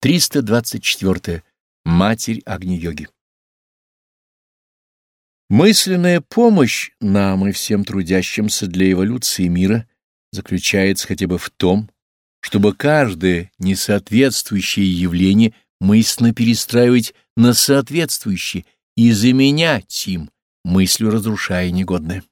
324. Матерь Агни-йоги. Мысленная помощь нам и всем трудящимся для эволюции мира заключается хотя бы в том, чтобы каждое несоответствующее явление мысленно перестраивать на соответствующее и заменять им, мыслью разрушая негодное.